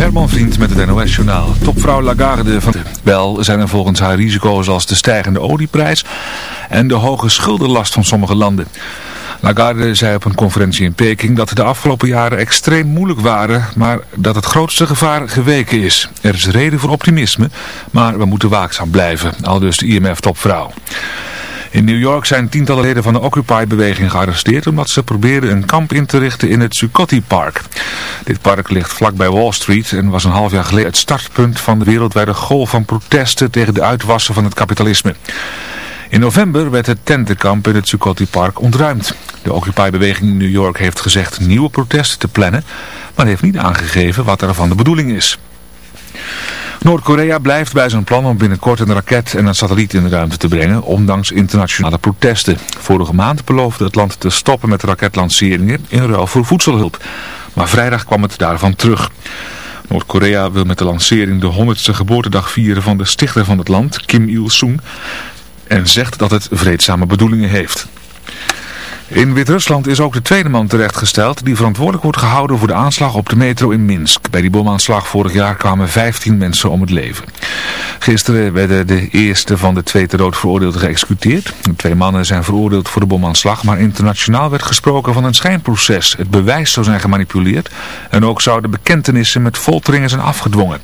Herman Vriend met het NOS-journaal. Topvrouw Lagarde van... Wel zijn er volgens haar risico's als de stijgende olieprijs en de hoge schuldenlast van sommige landen. Lagarde zei op een conferentie in Peking dat de afgelopen jaren extreem moeilijk waren, maar dat het grootste gevaar geweken is. Er is reden voor optimisme, maar we moeten waakzaam blijven, al dus de IMF-topvrouw. In New York zijn tientallen leden van de Occupy-beweging gearresteerd omdat ze probeerden een kamp in te richten in het Zuccotti Park. Dit park ligt vlakbij Wall Street en was een half jaar geleden het startpunt van de wereldwijde golf van protesten tegen de uitwassen van het kapitalisme. In november werd het tentenkamp in het Zuccotti Park ontruimd. De Occupy-beweging in New York heeft gezegd nieuwe protesten te plannen, maar heeft niet aangegeven wat ervan de bedoeling is. Noord-Korea blijft bij zijn plan om binnenkort een raket en een satelliet in de ruimte te brengen, ondanks internationale protesten. Vorige maand beloofde het land te stoppen met raketlanceringen in ruil voor voedselhulp. Maar vrijdag kwam het daarvan terug. Noord-Korea wil met de lancering de 100ste geboortedag vieren van de stichter van het land, Kim Il-sung, en zegt dat het vreedzame bedoelingen heeft. In Wit-Rusland is ook de tweede man terechtgesteld die verantwoordelijk wordt gehouden voor de aanslag op de metro in Minsk. Bij die bomaanslag vorig jaar kwamen 15 mensen om het leven. Gisteren werden de eerste van de twee ter dood veroordeelden geëxecuteerd. De twee mannen zijn veroordeeld voor de bomaanslag, maar internationaal werd gesproken van een schijnproces. Het bewijs zou zijn gemanipuleerd en ook zouden bekentenissen met folteringen zijn afgedwongen.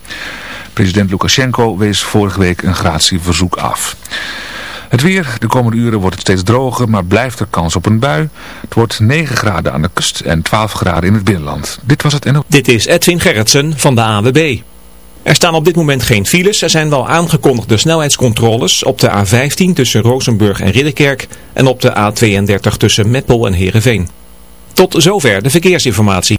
President Lukashenko wees vorige week een gratieverzoek af. Het weer, de komende uren wordt het steeds droger, maar blijft er kans op een bui. Het wordt 9 graden aan de kust en 12 graden in het binnenland. Dit was het NO. Dit is Edwin Gerritsen van de AWB. Er staan op dit moment geen files. Er zijn wel aangekondigde snelheidscontroles op de A15 tussen Rozenburg en Ridderkerk en op de A32 tussen Meppel en Heerenveen. Tot zover de verkeersinformatie.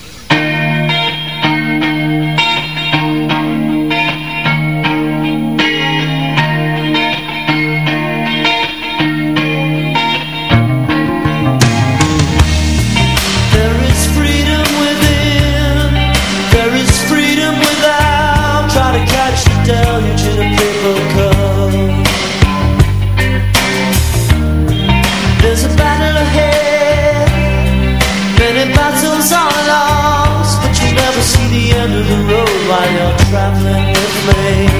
Traveling with me.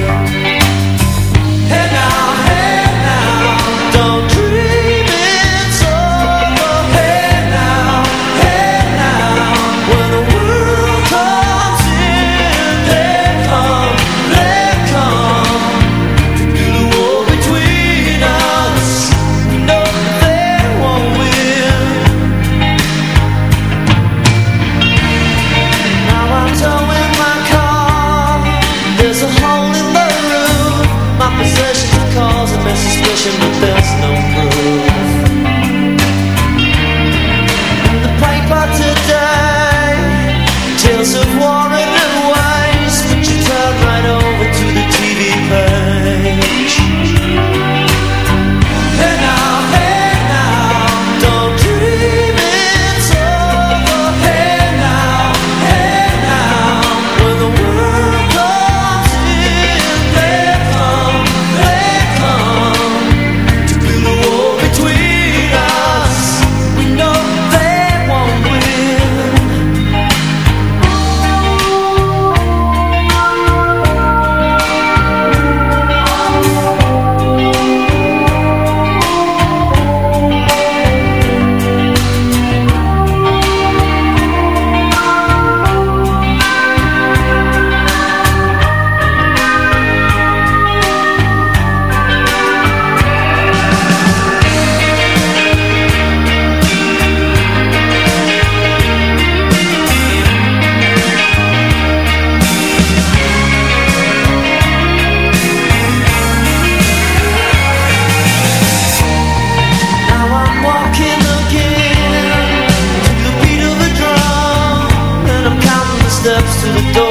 steps to the door.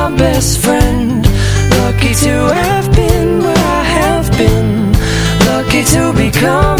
my best friend. Lucky to have been where I have been. Lucky to become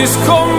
is coming.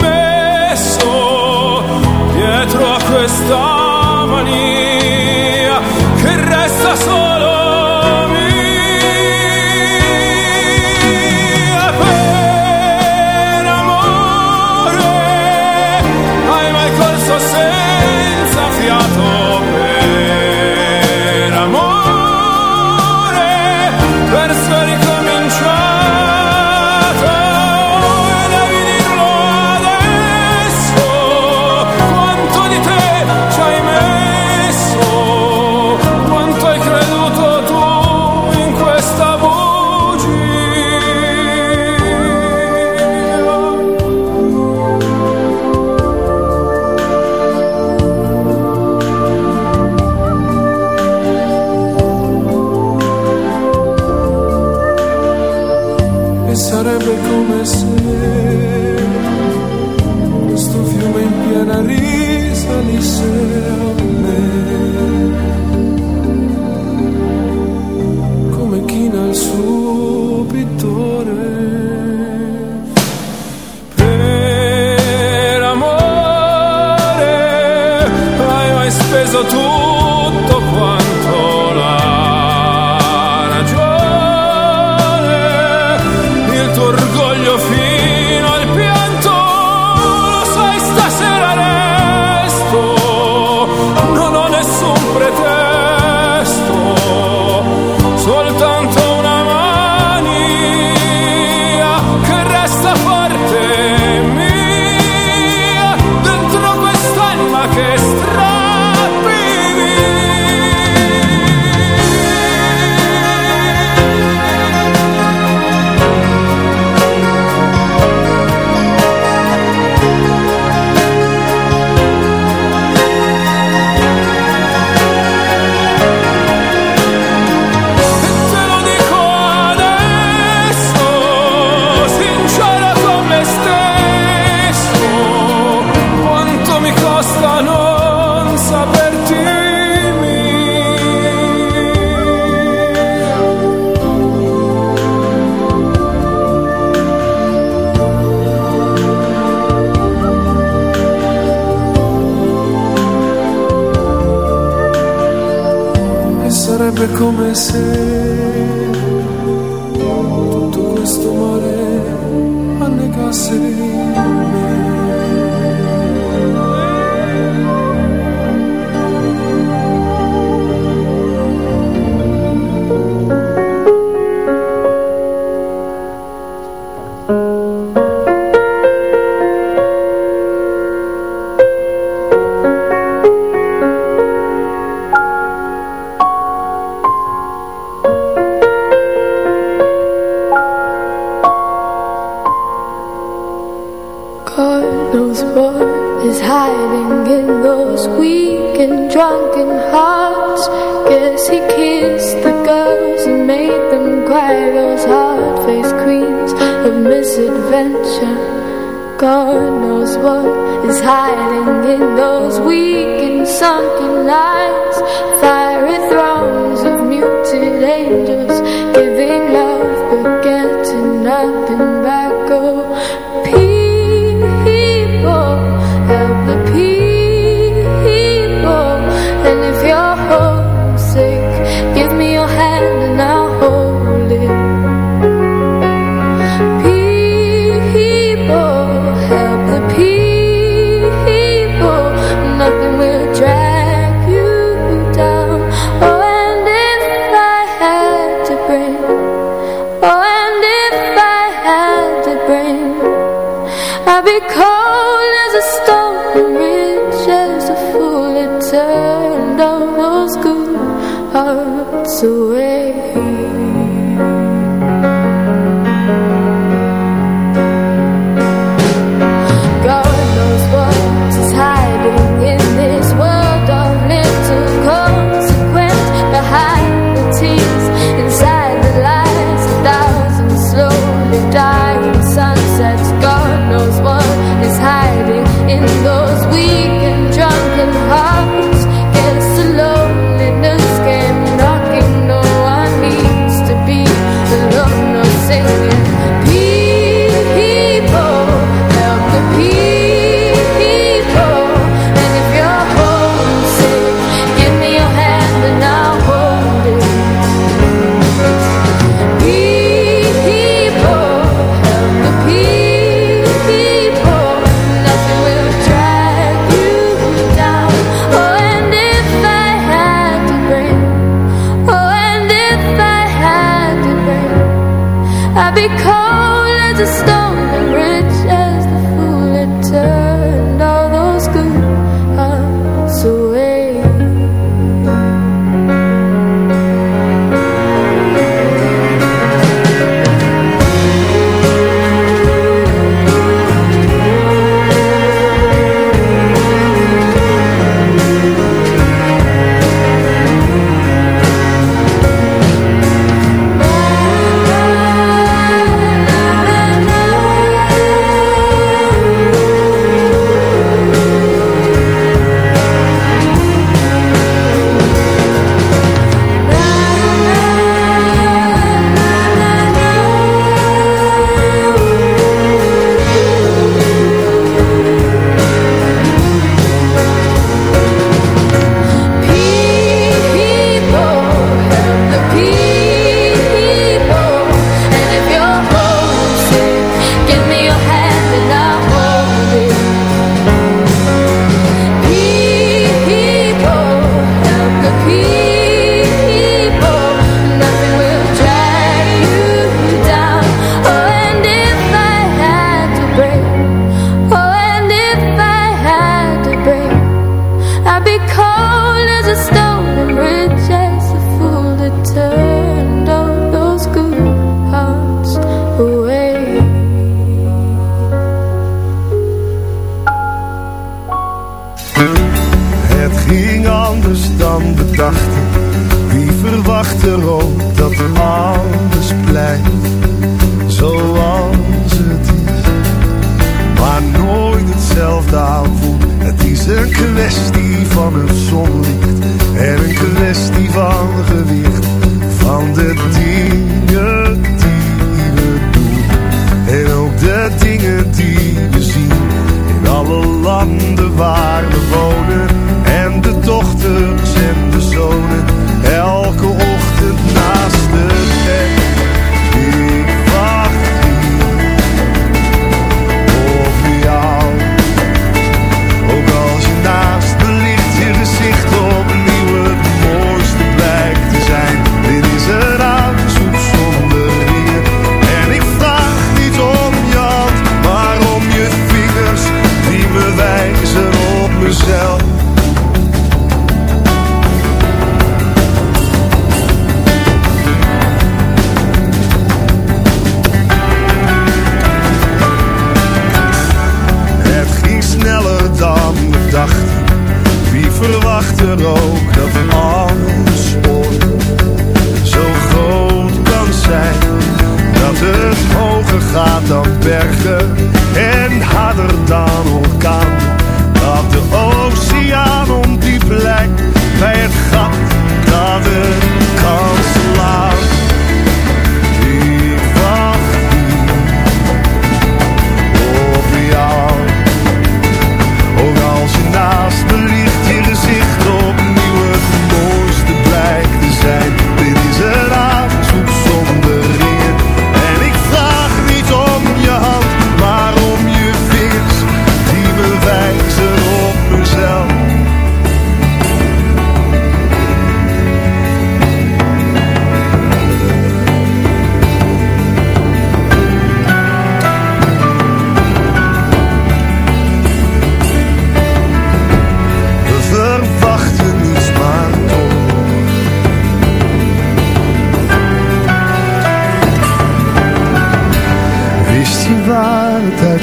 放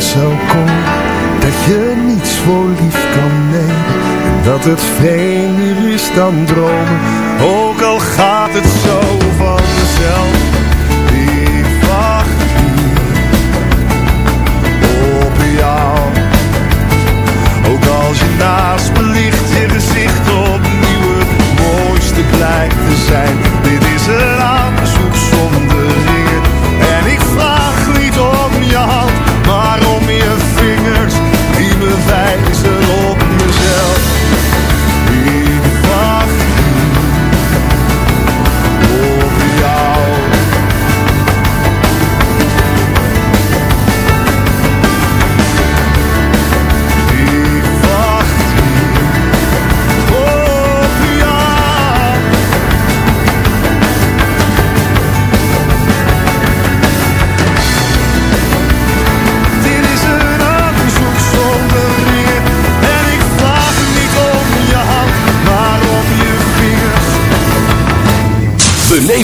zo kom dat je niets voor lief kan nemen. En dat het vreemder is dan dromen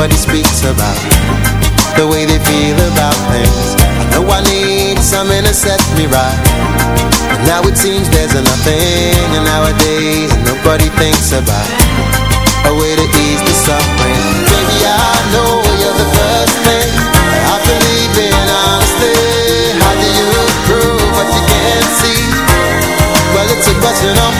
Nobody speaks about the way they feel about things. I know I need something to set me right. But now it seems there's nothing, and nowadays nobody thinks about a way to ease the suffering. Baby, I know you're the first thing I believe in honestly. How do you prove what you can't see? Well, it's a question of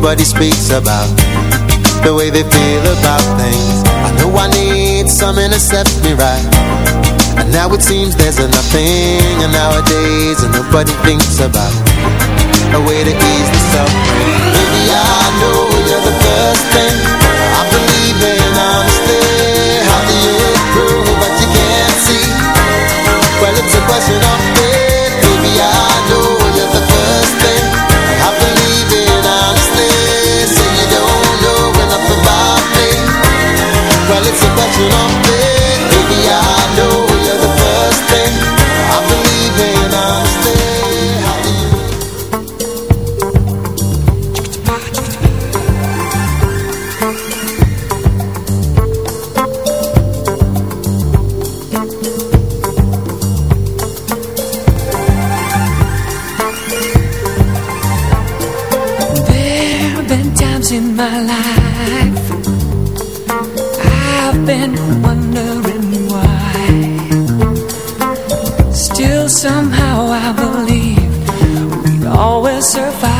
nobody speaks about. The way they feel about things. I know I need something to set me right now it seems there's nothing And nowadays nobody thinks about A way to ease the suffering Baby I know you're the first thing I believe in honestly How do you prove what you can't see? Well, it's a question of in my life. I've been wondering why. Still somehow I believe We'd always survive